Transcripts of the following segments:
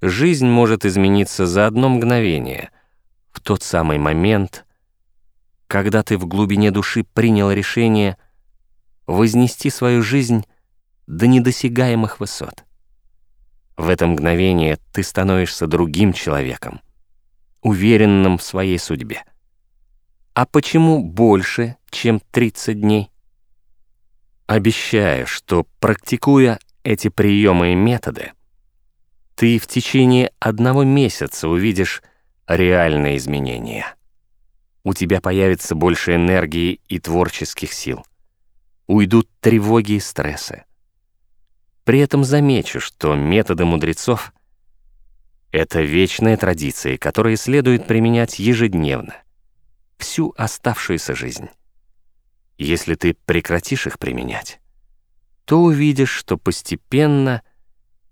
жизнь может измениться за одно мгновение, в тот самый момент, когда ты в глубине души принял решение вознести свою жизнь до недосягаемых высот. В это мгновение ты становишься другим человеком, уверенным в своей судьбе. А почему больше, чем 30 дней? Обещаю, что, практикуя эти приемы и методы, ты в течение одного месяца увидишь реальные изменения. У тебя появится больше энергии и творческих сил. Уйдут тревоги и стрессы. При этом замечу, что методы мудрецов — это вечные традиции, которые следует применять ежедневно, всю оставшуюся жизнь. Если ты прекратишь их применять, то увидишь, что постепенно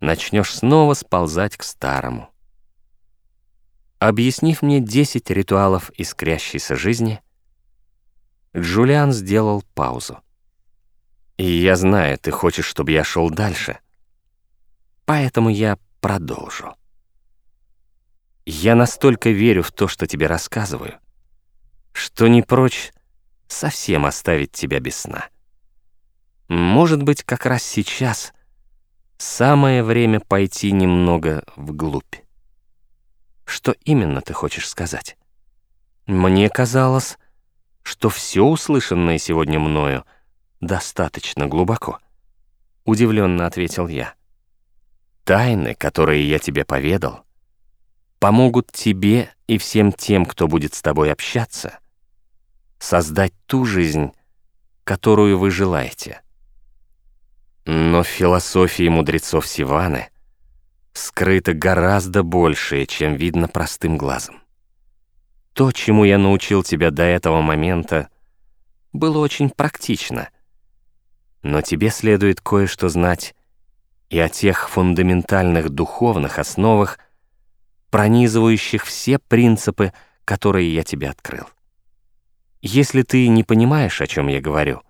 начнешь снова сползать к старому. Объяснив мне 10 ритуалов искрящейся жизни, Джулиан сделал паузу. «И я знаю, ты хочешь, чтобы я шел дальше, поэтому я продолжу. Я настолько верю в то, что тебе рассказываю, что не прочь совсем оставить тебя без сна. Может быть, как раз сейчас самое время пойти немного вглубь. Что именно ты хочешь сказать? Мне казалось, что все услышанное сегодня мною достаточно глубоко. Удивленно ответил я. Тайны, которые я тебе поведал, помогут тебе и всем тем, кто будет с тобой общаться, создать ту жизнь, которую вы желаете. Но в философии мудрецов Сиваны скрыто гораздо большее, чем видно простым глазом. То, чему я научил тебя до этого момента, было очень практично. Но тебе следует кое-что знать и о тех фундаментальных духовных основах, пронизывающих все принципы, которые я тебе открыл. Если ты не понимаешь, о чем я говорю,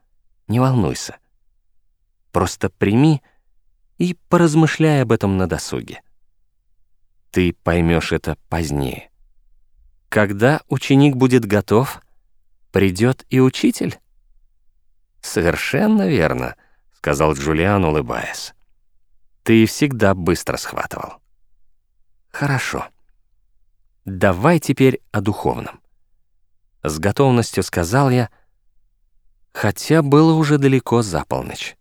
не волнуйся. Просто прими и поразмышляй об этом на досуге. Ты поймешь это позднее. Когда ученик будет готов, придет и учитель. Совершенно верно, сказал Джулиан, улыбаясь. Ты всегда быстро схватывал. Хорошо. Давай теперь о духовном. С готовностью сказал я, хотя было уже далеко за полночь.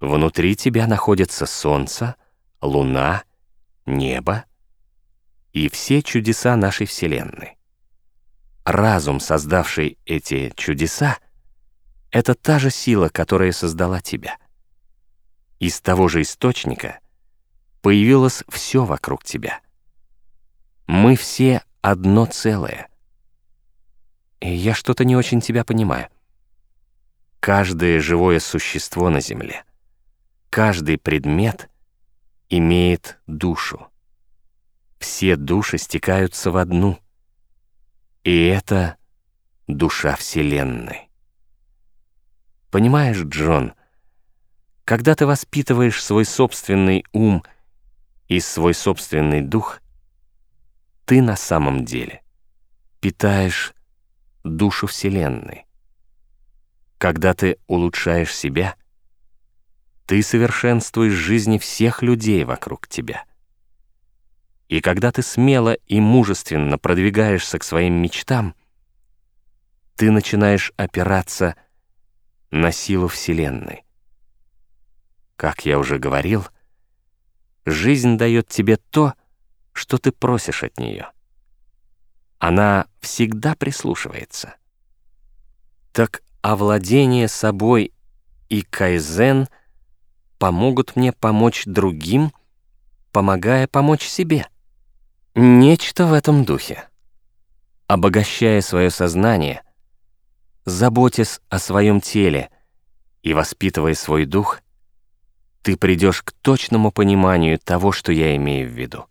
Внутри тебя находятся солнце, луна, небо и все чудеса нашей Вселенной. Разум, создавший эти чудеса, это та же сила, которая создала тебя. Из того же источника появилось все вокруг тебя. Мы все одно целое — и я что-то не очень тебя понимаю. Каждое живое существо на Земле, каждый предмет имеет душу. Все души стекаются в одну. И это душа Вселенной. Понимаешь, Джон, когда ты воспитываешь свой собственный ум и свой собственный дух, ты на самом деле питаешь душу Вселенной. Когда ты улучшаешь себя, ты совершенствуешь жизни всех людей вокруг тебя. И когда ты смело и мужественно продвигаешься к своим мечтам, ты начинаешь опираться на силу Вселенной. Как я уже говорил, жизнь дает тебе то, что ты просишь от нее. Она всегда прислушивается. Так овладение собой и кайзен помогут мне помочь другим, помогая помочь себе. Нечто в этом духе. Обогащая свое сознание, заботясь о своем теле и воспитывая свой дух, ты придешь к точному пониманию того, что я имею в виду.